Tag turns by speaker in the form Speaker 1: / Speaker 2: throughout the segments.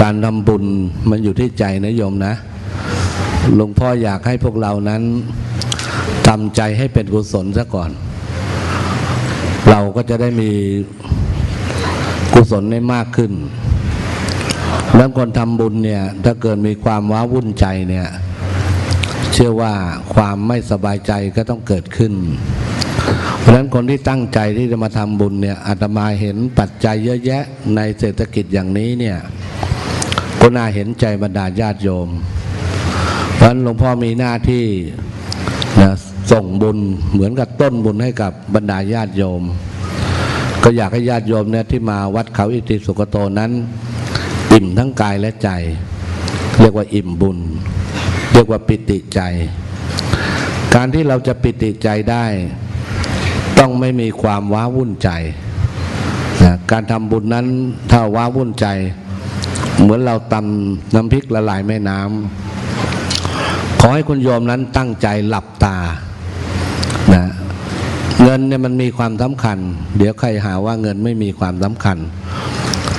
Speaker 1: การทำบุญมันอยู่ที่ใจนะโยมนะ หลวงพ่ออยากให้พวกเรานั้นทำใจให้เป็นกุศลซะก่อน เราก็จะได้มีกุศลได้มากขึ้น แล้วคนทำบุญเนี่ย ถ้าเกิดมีความว้าวุ่นใจเนี่ย เชื่อว่าความไม่สบายใจก็ต้องเกิดขึ้น เพราะฉะนั้นคนที่ตั้งใจที่จะมาทำบุญเนี่ยอาตมาเห็นปัจจัยเยอะแยะในเศรษฐกิจอย่างนี้เนี่ย ก็น่าเห็นใจบรรดาญาติโยม เพราะนั้นหลวงพ่อมีหน้าที่นะส่งบุญเหมือนกับต้นบุญให้กับบรรดาญาติโยม ก็อยากให้ญาติโยมเนี่ยที่มาวัดเขาอิติสุกโตนั้น อิ่มทั้งกายและใจ เรียกว่าอิ่มบุญ เรียกว่าปิติใจ การที่เราจะปิติใจได้ ต้องไม่มีความว้าวุ่นใจนะการทำบุญนั้นถ้าว้าวุ่นใจ เหมือนเราตำน้ำพริกละลายแม่น้ำขอให้คุณโยมนั้นตั้งใจหลับตานะเงินเนี่ยมันมีความสำคัญ เดี๋ยวใครหาว่าเงินไม่มีความสำคัญ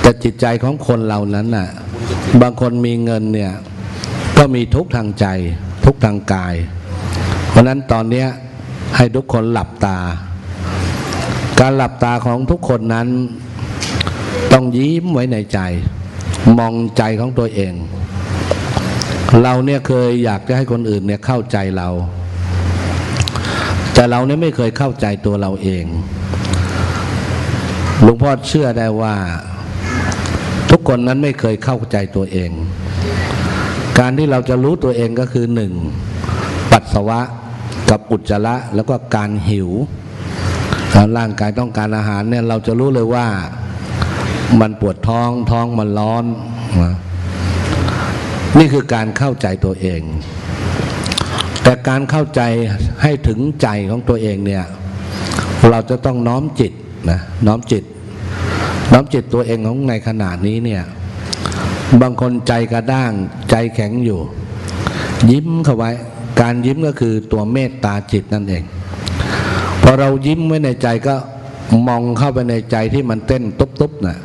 Speaker 1: แต่จิตใจของคนเรานั้นน่ะ บางคนมีเงินเนี่ยก็มีทุกทางใจ ทุกทางกาย เพราะฉะนั้นตอนเนี้ยให้ทุกคนหลับตา การหลับตาของทุกคนนั้น ต้องยิ้มไว้ในใจ มองใจของตัวเอง เราเนี่ยเคยอยากจะให้คนอื่นเนี่ยเข้าใจเรา แต่เราเนี่ยไม่เคยเข้าใจตัวเราเองหลวงพ่อเชื่อได้ว่า ทุกคนนั้นไม่เคยเข้าใจตัวเอง การที่เราจะรู้ตัวเองก็คือหนึ่งปัสสาวะกับอุจจาระแล้วก็การหิวร่างกายต้องการอาหารเนี่ยเราจะรู้เลยว่า มันปวดท้องท้องมันร้อนนะนี่คือการเข้าใจตัวเอง แต่การเข้าใจให้ถึงใจของตัวเองเนี่ย เราจะต้องน้อมจิตนะน้อมจิต น้อมจิตตัวเองของในขณะนี้เนี่ย บางคนใจกระด้างใจแข็งอยู่ ยิ้มเข้าไว้ การยิ้มก็คือตัวเมตตาจิตนั่นเอง พอเรายิ้มไว้ในใจก็ มองเข้าไปในใจที่มันเต้นตุ๊บๆนะ่ะ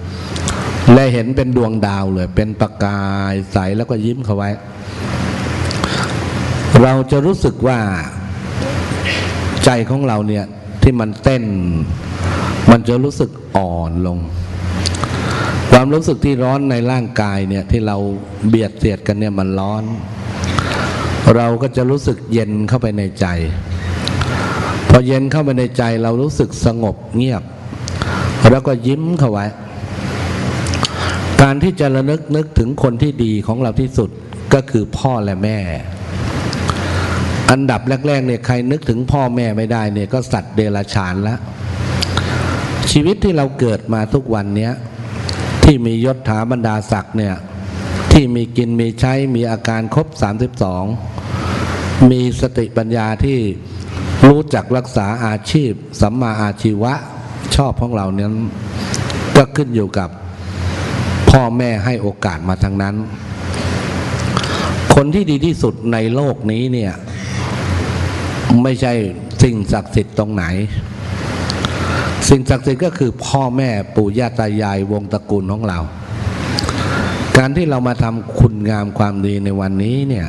Speaker 1: และเห็นเป็นดวงดาวเลย เป็นประกายใสแล้วก็ยิ้มเข้าไว้ เราจะรู้สึกว่าใจของเราเนี่ยที่มันเต้น มันจะรู้สึกอ่อนลง ความรู้สึกที่ร้อนในร่างกายเนี่ยที่เราเบียดเสียดกันเนี่ยมันร้อน เราก็จะรู้สึกเย็นเข้าไปในใจ อเย็นเข้าไปในใจเรารู้สึกสงบเงียบ แล้วก็ยิ้มเข้าไว้ การที่จะระลึกนึกถึงคนที่ดีของเราที่สุดก็คือพ่อและแม่ อันดับแรกๆเนี่ยใครนึกถึงพ่อแม่ไม่ได้เนี่ยก็สัตว์เดรัจฉานแล้วชีวิตที่เราเกิดมาทุกวันเนี้ยที่มียศถาบรรดาศักดิ์เนี่ยที่มีกินมีใช้มีอาการครบ 32 มีสติปัญญาที่ รู้จักรักษาอาชีพสัมมาอาชีวะชอบของเรานั้นก็ขึ้นอยู่กับพ่อแม่ให้โอกาสมาทั้งนั้น คนที่ดีที่สุดในโลกนี้เนี่ย ไม่ใช่สิ่งศักดิ์สิทธิ์ตรงไหน สิ่งศักดิ์สิทธิ์ก็คือพ่อแม่ปู่ย่าตายายวงตระกูลของเรา การที่เรามาทำคุณงามความดีในวันนี้เนี่ย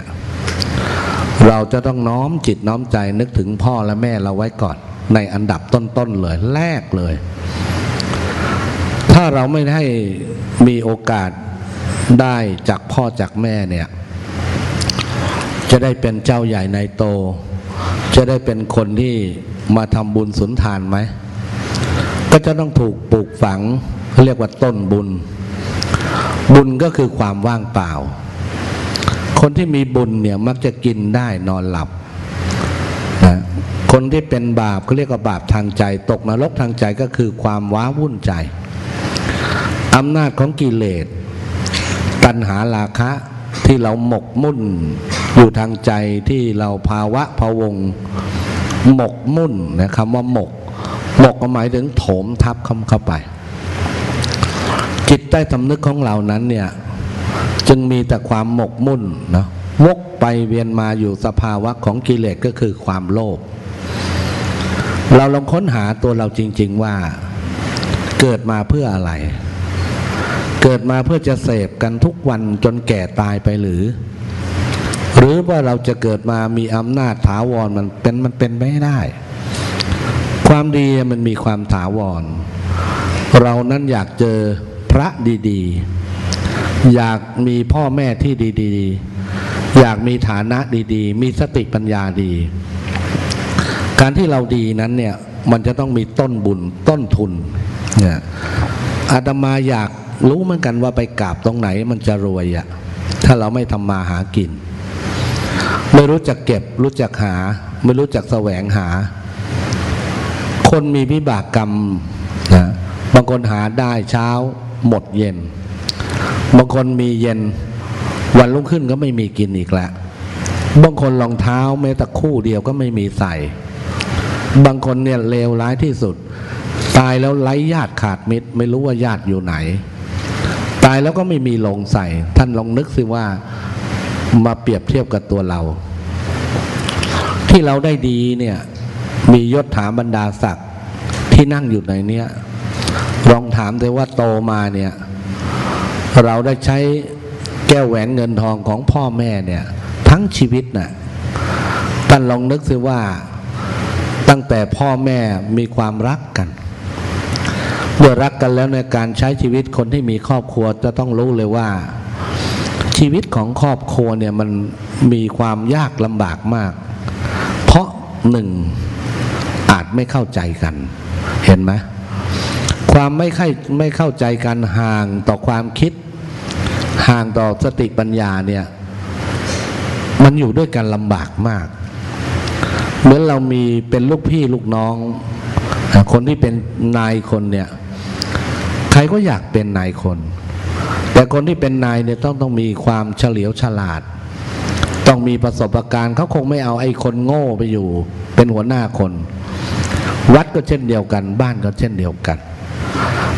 Speaker 1: เราจะต้องน้อมจิตน้อมใจนึกถึงพ่อและแม่เราไว้ก่อน ในอันดับต้นๆเลยแรกเลย ถ้าเราไม่ได้มีโอกาสได้จากพ่อจากแม่เนี่ย จะได้เป็นเจ้าใหญ่ในโต จะได้เป็นคนที่มาทำบุญสุนทานไหม ก็จะต้องถูกปลูกฝังเรียกว่าต้นบุญ บุญก็คือความว่างเปล่า คนที่มีบุญเนี่ยมักจะกินได้นอนหลับนะคนที่เป็นบาปเขาเรียกว่าบาปทางใจ ตกนรกทางใจก็คือความว้าวุ่นใจอำนาจของกิเลสตัณหาราคะที่เราหมกมุ่นอยู่ทางใจที่เราภาวะพะวงหมกมุ่นนะคำว่าหมก หมกหมายถึงโถมทับเข้าเข้าไป จิตใต้สำนึกของเรานั้นเนี่ย จึงมีแต่ความหมกมุ่นนะวกไปเวียนมาอยู่สภาวะของกิเลสก็คือความโลภเราลองค้นหาตัวเราจริง ๆว่า เกิดมาเพื่ออะไร เกิดมาเพื่อจะเสพกันทุกวันจนแก่ตายไปหรือ หรือว่าเราจะเกิดมามีอำนาจถาวรมันเป็นมันเป็นไม่ได้ ความดีมันมีความถาวร เรานั้นอยากเจอพระดี ๆ อยากมีพ่อแม่ที่ดี ๆ อยากมีฐานะดี ๆ มีสติปัญญาดี การที่เราดีนั้นเนี่ยมันจะต้องมีต้นบุญต้นทุนเนี่ยอาตมาอยากรู้เหมือนกันว่าไปกราบตรงไหนมันจะรวยอะถ้าเราไม่ทำมาหากิน ไม่รู้จักเก็บ รู้จักหา ไม่รู้จักแสวงหา คนมีวิบากกรรมนะบางคนหาได้เช้าหมดเย็น บางคนมีเย็นวันรุ่งขึ้นก็ไม่มีกินอีกแล้วบางคนรองเท้าแม้แต่คู่เดียวก็ไม่มีใส่ บางคนเนี่ยเลวร้ายที่สุด ตายแล้วไร้ญาติขาดมิตร ไม่รู้ว่าญาติอยู่ไหน ตายแล้วก็ไม่มีลงใส่ ท่านลองนึกสิว่ามาเปรียบเทียบกับตัวเรา ที่เราได้ดีเนี่ยมียศถาบรรดาศักดิ์ที่นั่งอยู่ในเนี้ยลองถามเลยว่าโตมาเนี่ย เราได้ใช้แก้วแหวนเงินทองของพ่อแม่เนี่ย ทั้งชีวิตน่ะท่านลองนึกสิว่าตั้งแต่พ่อแม่มีความรักกันเมื่อรักกันแล้วในการใช้ชีวิตคนที่มีครอบครัวจะต้องรู้เลยว่า ชีวิตของครอบครัวเนี่ยมันมีความยากลำบากมาก เพราะหนึ่งอาจไม่เข้าใจกัน เห็นไหมความไม่เข้าไม่เข้าใจกันห่างต่อความคิด ห่างต่อสติปัญญาเนี่ย มันอยู่ด้วยกันลำบากมาก เหมือนเรามีเป็นลูกพี่ลูกน้อง คนที่เป็นนายคนเนี่ย ใครก็อยากเป็นนายคน แต่คนที่เป็นนายเนี่ยต้องต้องมีความเฉลียวฉลาด ต้องมีประสบการณ์เขาคงไม่เอาไอ้คนโง่ไปอยู่ เป็นหัวหน้าคน วัดก็เช่นเดียวกัน บ้านก็เช่นเดียวกัน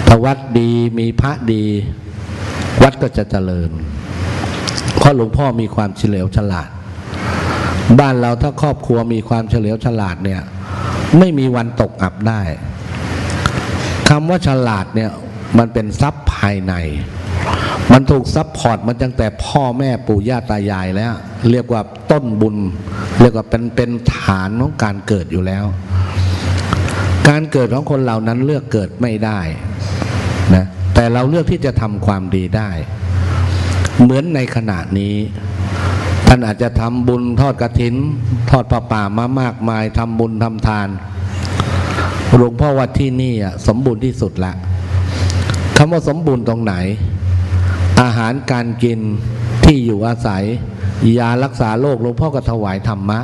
Speaker 1: ถ้าวัดดีมีพระดี วัดก็จะเจริญ เพราะหลวงพ่อมีความเฉลียวฉลาด บ้านเราถ้าครอบครัวมีความเฉลียวฉลาดเนี่ย ไม่มีวันตกอับได้คำว่าฉลาดเนี่ยมันเป็นทรัพย์ภายใน มันถูก support มาตั้งแต่พ่อแม่ปู่ย่าตายายแล้ว เรียกว่าต้นบุญ เรียกว่าเป็นเป็นฐานของการเกิดอยู่แล้ว การเกิดของคนเหล่านั้นเลือกเกิดไม่ได้นะ แต่เราเลือกที่จะทำความดีได้ เหมือนในขณะนี้ ท่านอาจจะทำบุญทอดกระถิน ทอดประป่ามามากมายทำบุญทำทานหลวงพ่อวัดที่นี่สมบูรณ์ที่สุดละคำว่าสมบูรณ์ตรงไหน อาหารการกินที่อยู่อาศัย ยารักษาโรคหลวงพ่อก็ถวายธรรมะ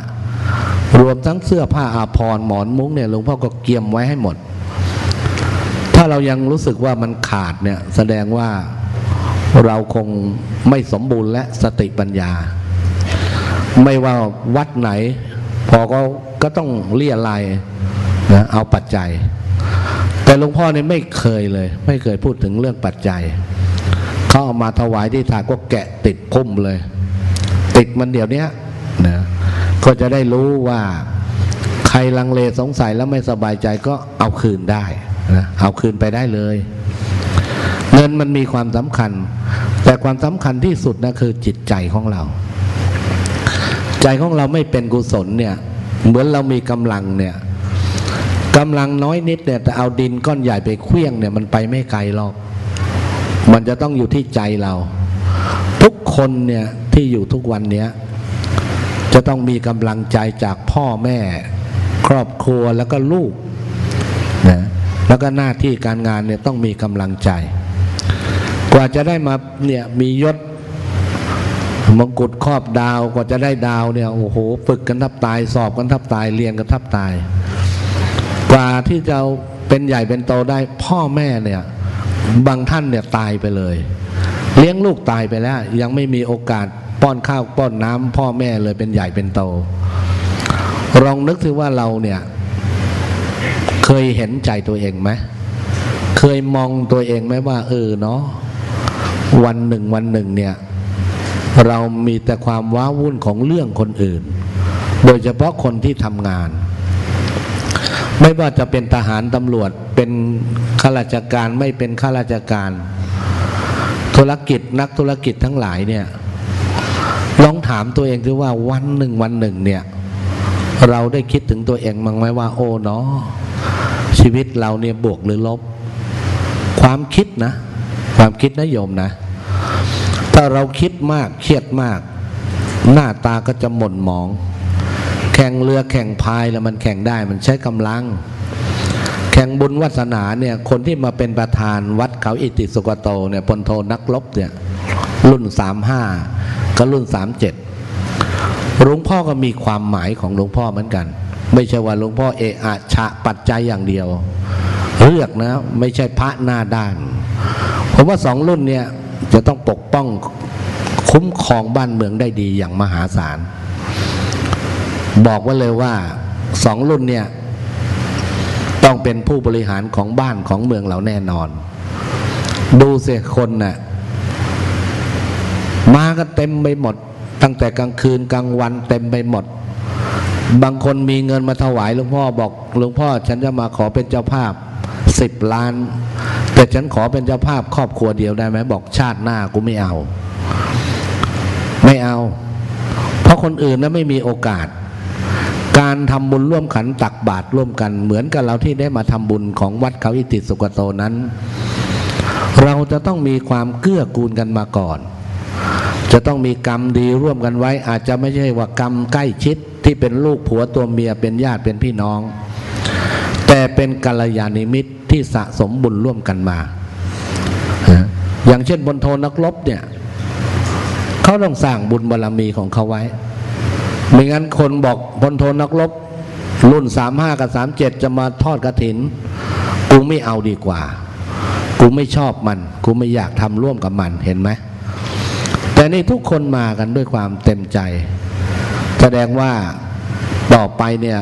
Speaker 1: รวมทั้งเสื้อผ้าอาภรณ์หมอนมุ้งเนี่ยหลวงพ่อก็เกียมไว้ให้หมด ถ้าเรายังรู้สึกว่ามันขาดเนี่ยแสดงว่าเราคงไม่สมบูรณ์และสติปัญญา ไม่ว่าวัดไหน พอก็ก็ต้องเลี่ยลายนะเอาปัจจัย แต่หลวงพ่อเนี่ยไม่เคยเลย ไม่เคยพูดถึงเรื่องปัจจัยเขาเอามาถวายที่ถาก็แกะติดพุ่มเลย ติดมันเดี๋ยวนี้นะก็จะได้รู้ว่าใครลังเลสงสัยแล้วไม่สบายใจก็เอาคืนได้ นะเอาคืนไปได้เลย เงินมันมีความสำคัญ แต่ความสำคัญที่สุดนะคือจิตใจของเรา ใจของเราไม่เป็นกุศลเนี่ย เหมือนเรามีกำลังเนี่ยกำลังน้อยนิดเนี่ยแต่เอาดินก้อนใหญ่ไปเคลี้ยงเนี่ยมันไปไม่ไกลหรอก มันจะต้องอยู่ที่ใจเรา ทุกคนเนี่ยที่อยู่ทุกวันเนี้ยจะต้องมีกำลังใจจากพ่อแม่ ครอบครัวแล้วก็ลูก แล้วก็หน้าที่การงานเนี่ยต้องมีกำลังใจ กว่าจะได้มาเนี่ยมียศมงกุฎครอบดาวกว่าจะได้ดาวเนี่ยโอ้โหฝึกกันทับตาย สอบกันทับตายเรียนกันทับตาย กว่าที่จะเป็นใหญ่เป็นโตได้พ่อแม่เนี่ยบางท่านเนี่ยตายไปเลย เลี้ยงลูกตายไปแล้ว ยังไม่มีโอกาสป้อนข้าวป้อนน้ำพ่อแม่เลยเป็นใหญ่เป็นโตลองนึกถึงว่าเราเนี่ย ยเห็นใจตัวเองไหมเคยมองตัวเองไหมว่า เออเนาะวันหนึ่งวันหนึ่งเนี่ย เรามีแต่ความว้าวุ่นของเรื่องคนอื่น โดยเฉพาะคนที่ทำงาน ไม่ว่าจะเป็นทหารตำรวจเป็นข้าราชการไม่เป็นข้าราชการ ธุรกิจนักธุรกิจทั้งหลายเนี่ยลองถามตัวเองดูว่าวันหนึ่งวันหนึ่งเนี่ย เราได้คิดถึงตัวเองมั้งไหมว่าโอ้เนาะ ชีวิตเราเนี่ยบวกหรือลบ ความคิดนะ ความคิดนะโยมนะ ถ้าเราคิดมากเครียดมาก หน้าตาก็จะหม่นหมอง แข่งเรือแข่งพายแล้วมันแข่งได้มันใช้กำลัง แข่งบุญวัสนาเนี่ยคนที่มาเป็นประธานวัดเขาอิติสุกโตเนี่ยพลโทนักรบเนี่ยรุ่นสามห้าก็รุ่นสามเจ็ดหลวงพ่อก็มีความหมายของหลวงพ่อเหมือนกัน ไม่ใช่ว่าหลวงพ่อเอะอะชะปัจจัยอย่างเดียว เลือกนะไม่ใช่พระหน้าด้าน ผมว่าสองรุ่นเนี่ยจะต้องปกป้องคุ้มครองบ้านเมืองได้ดีอย่างมหาศาล บอกว่าเลยว่าสองรุ่นเนี่ยต้องเป็นผู้บริหารของบ้านของเมืองเราแน่นอน ดูเสียคนน่ะมากันเต็มไปหมด ตั้งแต่กลางคืนกลางวันเต็มไปหมด บางคนมีเงินมาถวายหลวงพ่อบอกหลวงพ่อฉันจะมาขอเป็นเจ้าภาพสิบล้าน แต่ฉันขอเป็นเจ้าภาพครอบครัวเดียวได้ไหมบอกชาติหน้ากูไม่เอา ไม่เอา เพราะคนอื่นนั้นไม่มีโอกาส การทำบุญร่วมขันตักบาตรร่วมกัน เหมือนกับเราที่ได้มาทำบุญของวัดเขาอิติสุกโตนั้น เราจะต้องมีความเกื้อกูลกันมาก่อน จะต้องมีกรรมดีร่วมกันไว้ อาจจะไม่ใช่ว่ากรรมใกล้ชิด ที่เป็นลูกผัวตัวเมียเป็นญาติเป็นพี่น้อง แต่เป็นกัลยาณมิตรที่สะสมบุญร่วมกันมา อย่างเช่นบนโทนักรบเนี่ยเขาต้องสร้างบุญบารรมีของเขาไว้ ไม่งั้นคนบอกพลโทนักรบรุ่นสามห้ากับสามเจ็ดจะมาทอดกระถิน กูไม่เอาดีกว่า กูไม่ชอบมัน กูไม่อยากทำร่วมกับมันเห็นไหมแต่นี่ทุกคนมากันด้วยความเต็มใจ แสดงว่าต่อไปเนี่ย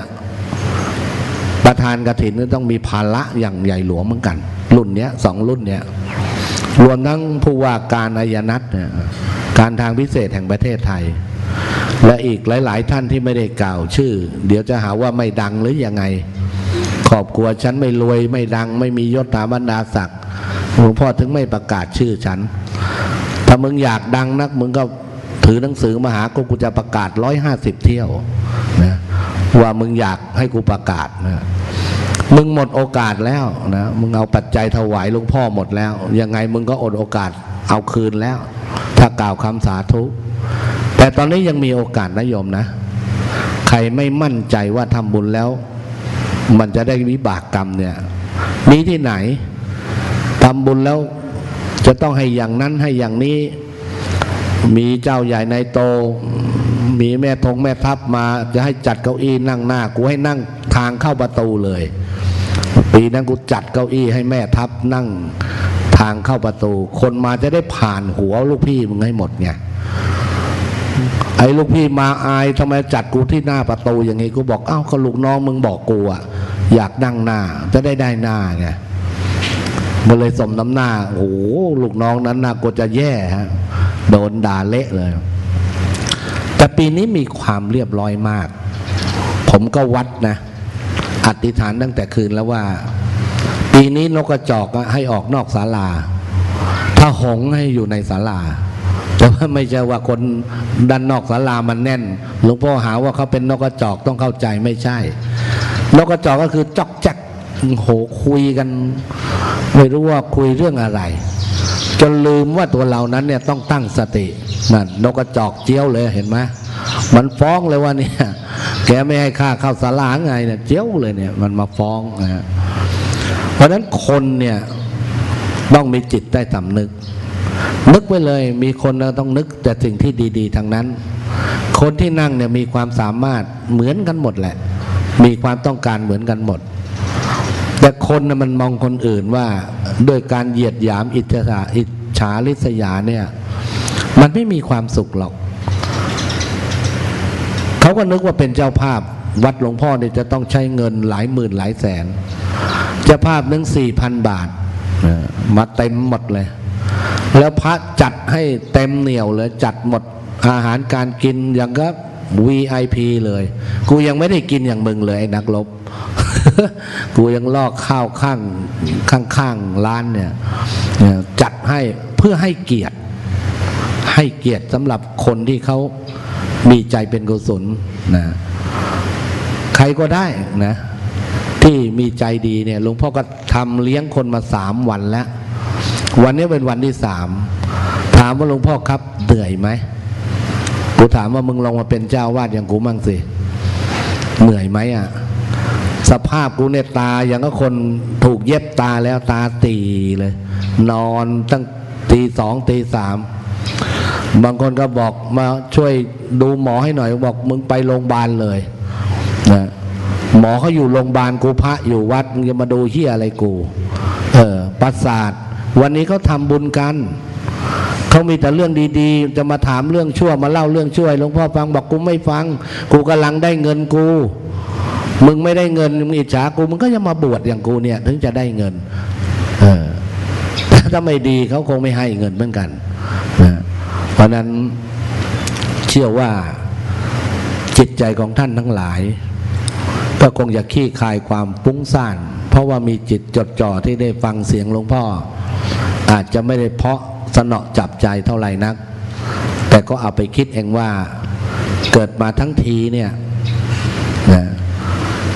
Speaker 1: ประธานกระถินต้องมีภาระอย่างใหญ่หลวงเหมือนกัน รุ่นเนี้ยสองรุ่นเนี้ยรวมทั้งผู้ว่าการอายนัตเนี่ยการทางพิเศษแห่งประเทศไทย และอีกหลาย ๆ ท่านที่ไม่ได้กล่าวชื่อ เดี๋ยวจะหาว่าไม่ดังหรือยังไงขอบครัวฉันไม่รวยไม่ดัง ไม่มียศถาบรรดาศักดิ์หลวงพ่อถึงไม่ประกาศชื่อฉัน ถ้ามึงอยากดังนักมึงก็ ถือหนังสือมาหากูกูจะประกาศร้อยห้าสิบเที่ยวนะว่ามึงอยากให้กูประกาศนะมึงหมดโอกาสแล้วนะมึงเอาปัจจัยถวายหลวงพ่อหมดแล้ว ยังไงมึงก็อดโอกาสเอาคืนแล้ว ถ้ากล่าวคำสาธุ แต่ตอนนี้ยังมีโอกาสนะโยมนะ ใครไม่มั่นใจว่าทำบุญแล้ว มันจะได้วิบากกรรมเนี่ย มีที่ไหนทำบุญแล้วจะต้องให้อย่างนั้นให้อย่างนี้ มีเจ้าใหญ่ในโต มีแม่ทงแม่ทัพมา จะให้จัดเก้าอี้นั่งหน้า กูให้นั่งทางเข้าประตูเลย ปีนั้นกูจัดเก้าอี้ให้แม่ทัพนั่งทางเข้าประตู คนมาจะได้ผ่านหัวลูกพี่มึงให้หมดไงไอ้ลูกพี่มาอายทำไมจัดกูที่หน้าประตูอย่างงี้กูบอกเอ้าก็ลูกน้องมึงบอกกูอะอยากนั่งหน้าจะได้ได้หน้าไงมันเลยสมน้ำหน้าโอ้โหลูกน้องนั้นน่ากูจะแย่ฮะ โดนด่าเละเลย แต่ปีนี้มีความเรียบร้อยมาก ผมก็วัดนะอธิษฐานตั้งแต่คืนแล้วว่า ปีนี้นกกระจอกให้ออกนอกศาลา ถ้าหงให้อยู่ในศาลาแต่ว่าไม่ใช่ว่าคนด้านนอกศาลามันแน่นหลวงพ่อหาว่าเขาเป็นนกกระจอกต้องเข้าใจไม่ใช่ นกกระจอกก็คือจอกจ๊กโหคุยกัน ไม่รู้ว่าคุยเรื่องอะไร จนลืมว่าตัวเรานั้นเนี่ยต้องตั้งสตินั่นนกกระจอกเจียวเลยเห็นไหมมันฟ้องเลยว่าเนี่ยแกไม่ให้ค่าเข้าศาลาไงเนี่ยเจียวเลยเนี่ยมันมาฟ้องนะฮะเพราะฉะนั้นคนเนี่ยต้องมีจิตใต้สำนึก นึกไว้เลยมีคนเราต้องนึกแต่สิ่งที่ดี ๆทั้งนั้น คนที่นั่งเนี่ยมีความสามารถเหมือนกันหมดแหละ มีความต้องการเหมือนกันหมด แต่คนนะมันมองคนอื่นว่า ด้วยการเหยียดหยามอิจฉาอิจฉาริษยาเนี่ย มันไม่มีความสุขหรอก เขาก็นึกว่าเป็นเจ้าภาพวัดหลวงพ่อเนี่ยจะต้องใช้เงินหลายหมื่นหลายแสน เจ้าภาพนึงสี่พันบาทมาเต็มหมดเลย แล้วพระจัดให้เต็มเหนียวเลยจัดหมดอาหารการกินอย่างก็ VIP เลย กูยังไม่ได้กินอย่างมึงเลยไอ้นักรบ กูยังลอกข้าวข้างข้างข้างร้านเนี่ยจัดให้เพื่อให้เกียรติ ให้เกียรติสำหรับคนที่เขามีใจเป็นกุศลนะใครก็ได้นะที่มีใจดีเนี่ยหลวงพ่อก็ทำเลี้ยงคนมาสามวันแล้ว วันนี้เป็นวันที่สามถามว่าหลวงพ่อครับเหนื่อยไหมกูถามว่ามึงลองมาเป็นเจ้าวาดอย่างกูมั่งสิเหนื่อยไหมอะ สภาพกูเนี่ยตาอย่างก็คนถูกเย็บตาแล้วตาตีเลย นอนตั้งตีสองตีสามบางคนก็บอกมาช่วยดูหมอให้หน่อยบอกมึงไปโรงพยาบาลเลยนะหมอเขาอยู่โรงพยาบาลกูพระอยู่วัดมึงจะมาดูเฮียอะไรกูเออประสาทวันนี้เขาทำบุญกันเขามีแต่เรื่องดีๆ จะมาถามเรื่องชั่วมาเล่าเรื่องช่วยหลวงพ่อฟังบอกกูไม่ฟัง กูกำลังได้เงินกู มึงไม่ได้เงินมึงอิจฉากูมึงก็จะมาบวชอย่างกูเนี่ย ถึงจะได้เงิน เออถ้าไม่ดีเขาคงไม่ให้เงินเหมือนกันนะเพราะนั้นเชื่อว่าจิตใจของท่านทั้งหลาย ก็คงจะขี้คายความปุ้งซ่านเพราะว่ามีจิตจดจ่อที่ได้ฟังเสียงหลวงพ่อ อาจจะไม่ได้เพาะสนอจับใจเท่าไหร่นัก แต่ก็เอาไปคิดเองว่าเกิดมาทั้งทีเนี่ยนะ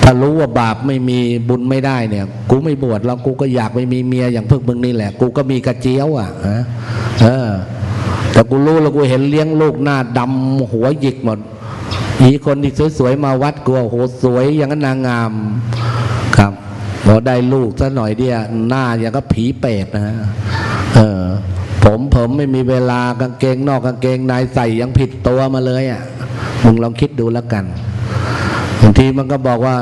Speaker 1: ถ้ารู้ว่าบาปไม่มีบุญไม่ได้เนี่ย กูไม่บวชแล้วกูก็อยากไม่มีเมียอย่างพวกมึงนี่แหละ กูก็มีกระเจียวอะฮะเออแต่กูรู้แล้วกูเห็นเลี้ยงลูกหน้าดำหัวหยิกหมดอีคนที่สวยๆมาวัดกูโอ้โหสวยอย่างนั้นนางงามครับพอได้ลูกซะหน่อยเดียวหน้าอย่างก็ผีเปรตนะฮะเออ ผมผมไม่มีเวลากางเกงนอกกางเกงในใส่ยังผิดตัวมาเลยอะมึงลองคิดดูแล้วกัน บางทีมันก็บอกว่า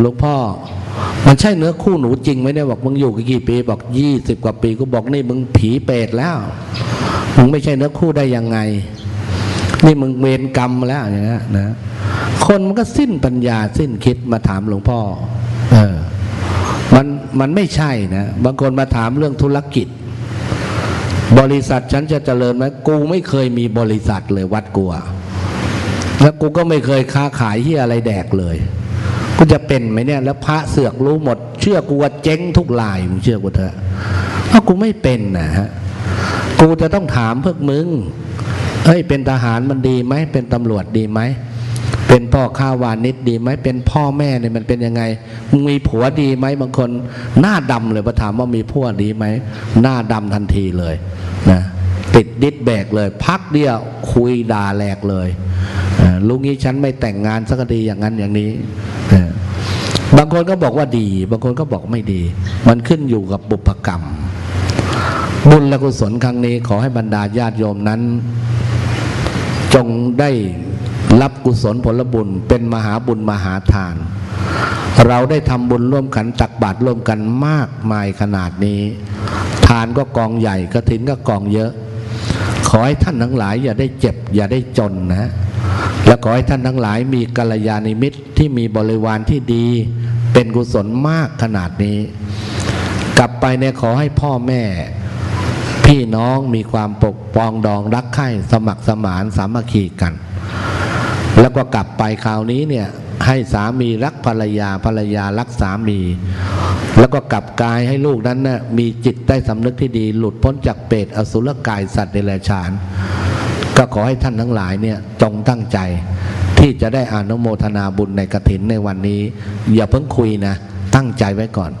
Speaker 1: หลวงพ่อ มันใช่เนื้อคู่หนูจริงไหมเนี่ยบอกมึงอยู่กี่ปีบอกยี่สิบกว่าปีกูบอกนี่มึงผีเปรตแล้วมึงไม่ใช่เนื้อคู่ได้ยังไง นี่มึงเวรกรรมแล้วอย่างเงี้ยนะคนมันก็สิ้นปัญญาสิ้นคิดมาถามหลวงพ่อ เออ มันมันไม่ใช่นะ บางคนมาถามเรื่องธุรกิจ บริษัทฉันจะเจริญไหมกูไม่เคยมีบริษัทเลยวัดกูอะ แล้วกูก็ไม่เคยค้าขายที่อะไรแดกเลยกูจะเป็นไหมเนี่ย แล้วพระเสือกรู้หมด เชื่อกูว่าเจ๊งทุกลายมึงเชื่อกูเถอะเพราะกูไม่เป็นนะฮะกูจะต้องถามพวกมึงเฮ้ยเป็นทหารมันดีไหมเป็นตำรวจดีไหมเป็นพ่อข้าวานิดดีไหมเป็นพ่อแม่เนี่ยมันเป็นยังไงมึงมีผัวดีไหมบางคน หน้าดำเลยพอถามว่ามีผัวดีไหมหน้าดำทันทีเลยนะติดดิดแบกเลย พักเดียวคุยด่าแหลกเลย ลุงนี้ฉันไม่แต่งงานสักทีอย่างนั้นอย่างนี้บางคนก็บอกว่าดี บางคนก็บอกไม่ดี มันขึ้นอยู่กับบุพกรรม บุญและกุศลครั้งนี้ขอให้บรรดาญาติโยมนั้น จงได้รับกุศลผลบุญเป็นมหาบุญมหาทาน เราได้ทำบุญร่วมกันตักบาตรร่วมกันมากมายขนาดนี้ ทานก็กองใหญ่กระถินก็กองเยอะ ขอให้ท่านทั้งหลายอย่าได้เจ็บ อย่าได้จนนะ และขอให้ท่านทั้งหลายมีกัลยาณมิตรที่มีบริวารที่ดี เป็นกุศลมากขนาดนี้ กลับไปเนี่ยขอให้พ่อแม่ พี่น้องมีความปกปองดองรักใคร่สมัครสมานสามัคคีกัน แล้วก็กลับไปคราวนี้เนี่ยให้สามีรักภรรยาภรรยารักสามี แล้วก็กลับกายให้ลูกนั้นนะ่ะมีจิตได้สำนึกที่ดี หลุดพ้นจากเปรตอสุรกายสัตว์เดรัจฉาน ก็ขอให้ท่านทั้งหลายเนี่ยจงตั้งใจ ที่จะได้อานุโมทนาบุญในกระถินในวันนี้ อย่าเพิ่งคุยนะ ตั้งใจไว้ก่อน